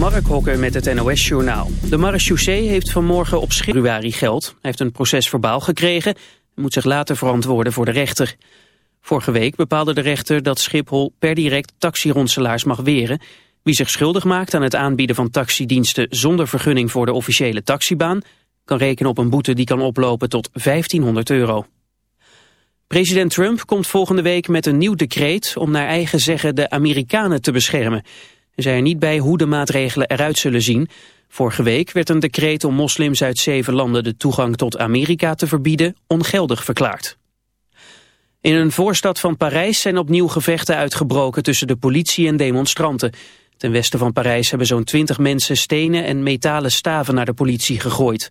Mark Hokker met het NOS-journaal. De marechaussee heeft vanmorgen op februari geld. Hij heeft een proces verbaal gekregen en moet zich later verantwoorden voor de rechter. Vorige week bepaalde de rechter dat Schiphol per direct taxironselaars mag weren. Wie zich schuldig maakt aan het aanbieden van taxidiensten zonder vergunning voor de officiële taxibaan... kan rekenen op een boete die kan oplopen tot 1500 euro. President Trump komt volgende week met een nieuw decreet om naar eigen zeggen de Amerikanen te beschermen. Zijn er niet bij hoe de maatregelen eruit zullen zien. Vorige week werd een decreet om moslims uit zeven landen de toegang tot Amerika te verbieden ongeldig verklaard. In een voorstad van Parijs zijn opnieuw gevechten uitgebroken tussen de politie en demonstranten. Ten westen van Parijs hebben zo'n twintig mensen stenen en metalen staven naar de politie gegooid.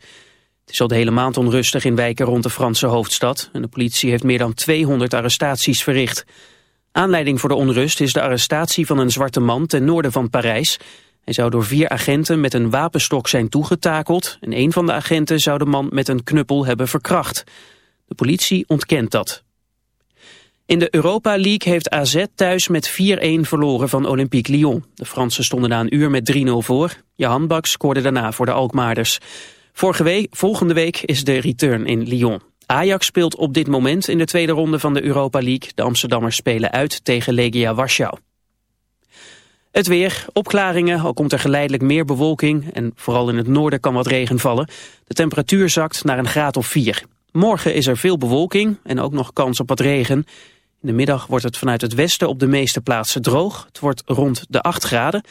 Het is al de hele maand onrustig in wijken rond de Franse hoofdstad en de politie heeft meer dan 200 arrestaties verricht. Aanleiding voor de onrust is de arrestatie van een zwarte man ten noorden van Parijs. Hij zou door vier agenten met een wapenstok zijn toegetakeld... en een van de agenten zou de man met een knuppel hebben verkracht. De politie ontkent dat. In de Europa League heeft AZ thuis met 4-1 verloren van Olympique Lyon. De Fransen stonden na een uur met 3-0 voor. Johan Bak scoorde daarna voor de Alkmaarders. Volgende week is de return in Lyon. Ajax speelt op dit moment in de tweede ronde van de Europa League. De Amsterdammers spelen uit tegen Legia Warschau. Het weer, opklaringen, al komt er geleidelijk meer bewolking... en vooral in het noorden kan wat regen vallen. De temperatuur zakt naar een graad of 4. Morgen is er veel bewolking en ook nog kans op wat regen. In de middag wordt het vanuit het westen op de meeste plaatsen droog. Het wordt rond de 8 graden.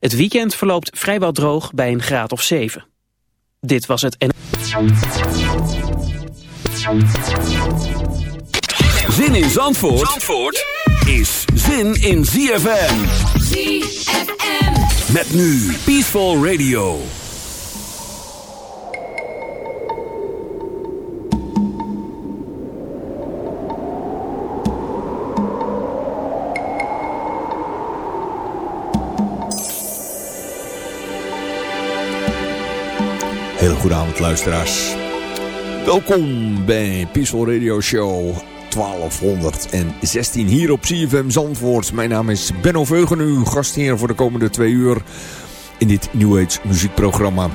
Het weekend verloopt vrijwel droog bij een graad of 7. Dit was het... Zin in Zandvoort, Zandvoort is zin in ZFM. ZFM. Met nu Peaceful Radio. Hele goede avond luisteraars. Welkom bij Peaceful Radio Show 1216 hier op CFM Zandvoort. Mijn naam is Benno Veugen, uw gastheer voor de komende twee uur in dit New Age muziekprogramma.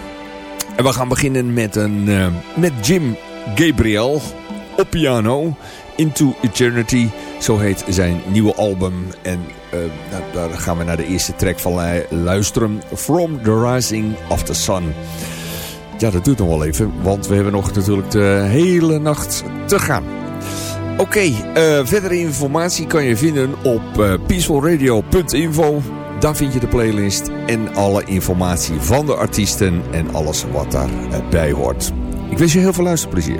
En we gaan beginnen met, een, uh, met Jim Gabriel op piano. Into Eternity, zo heet zijn nieuwe album. En uh, nou, daar gaan we naar de eerste track van luisteren. From the Rising of the Sun. Ja, dat duurt nog wel even, want we hebben nog natuurlijk de hele nacht te gaan. Oké, uh, verdere informatie kan je vinden op uh, peacefulradio.info. Daar vind je de playlist en alle informatie van de artiesten en alles wat daarbij hoort. Ik wens je heel veel luisterplezier.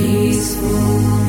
peaceful.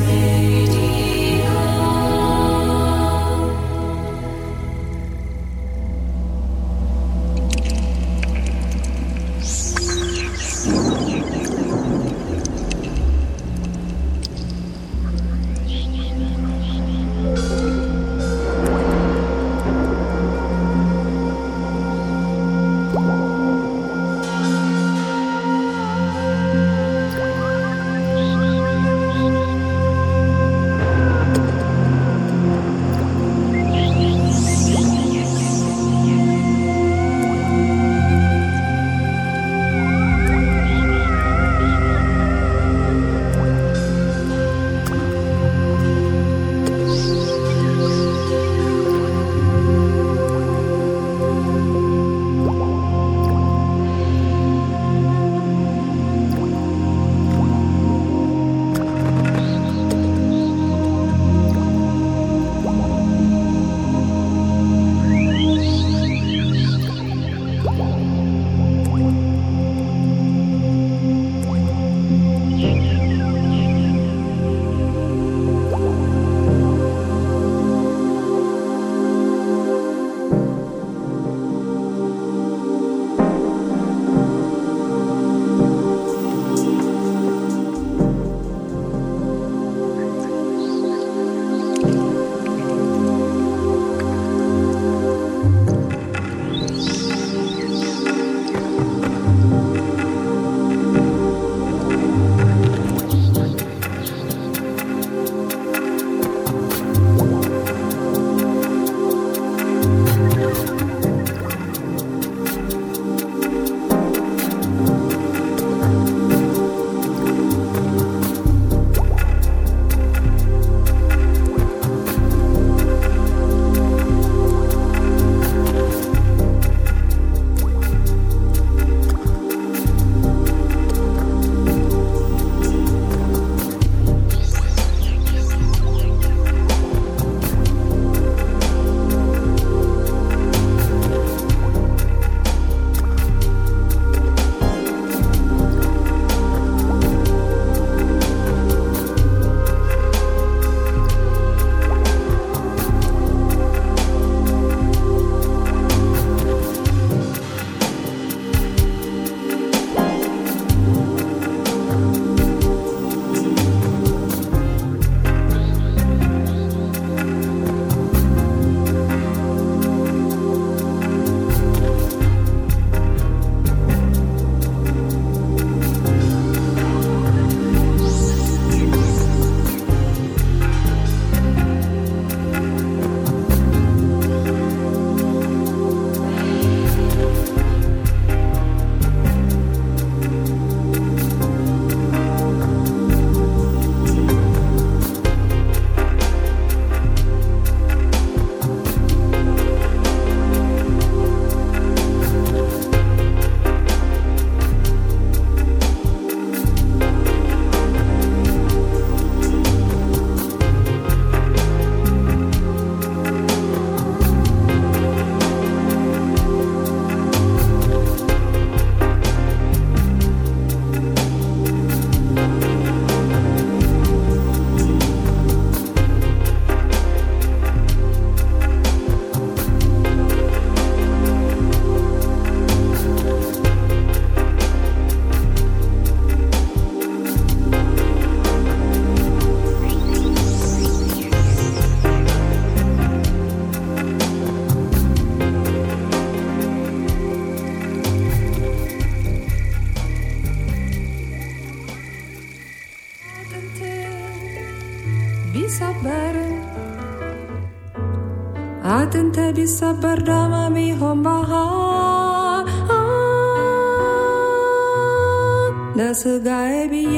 ለስጋዬ ብዬ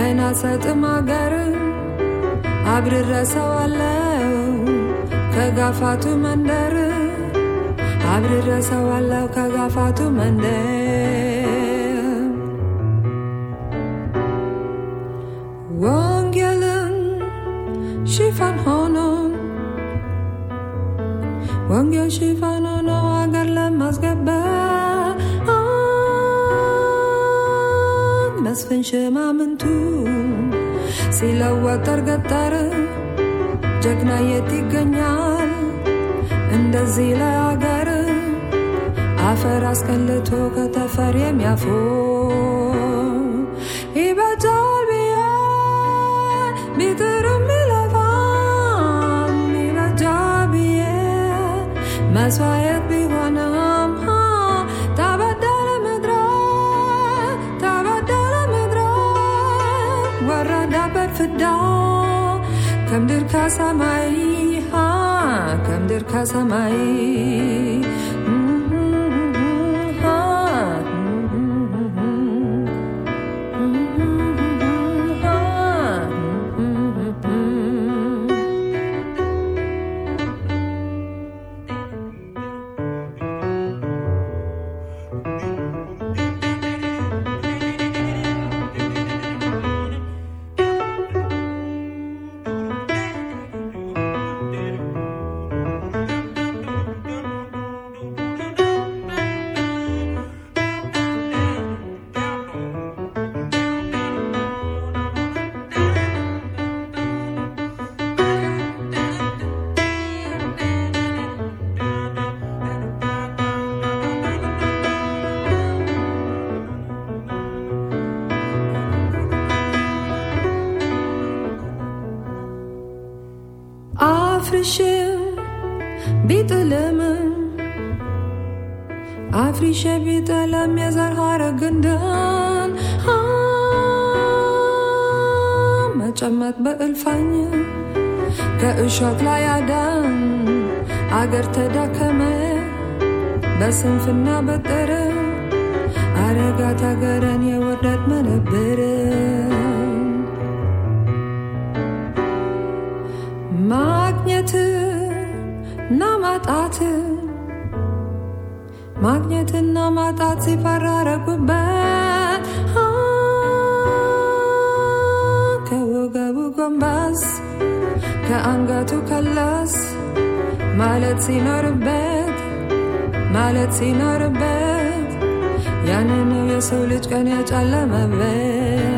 አይና ሰጥም አገርን አብርረሰዋለው ከጋፋቱ መንደር። አብርረሰዋለው ከጋፋቱ መንደር casa mai. በእልፋኝ ከእሾክ ላይ አዳን አገር ተዳከመ በስንፍና በጠረ አረጋት አገረን የወርደት መነብር። ማግኘት እና ማጣት ማግኘትና ማጣት ሲፈራረቁበት ጎንበስ ከአንገቱ ከለስ ማለት ሲኖርበት ማለት ሲኖርበት ነው የሰው ልጅ ቀን ያጨለመበት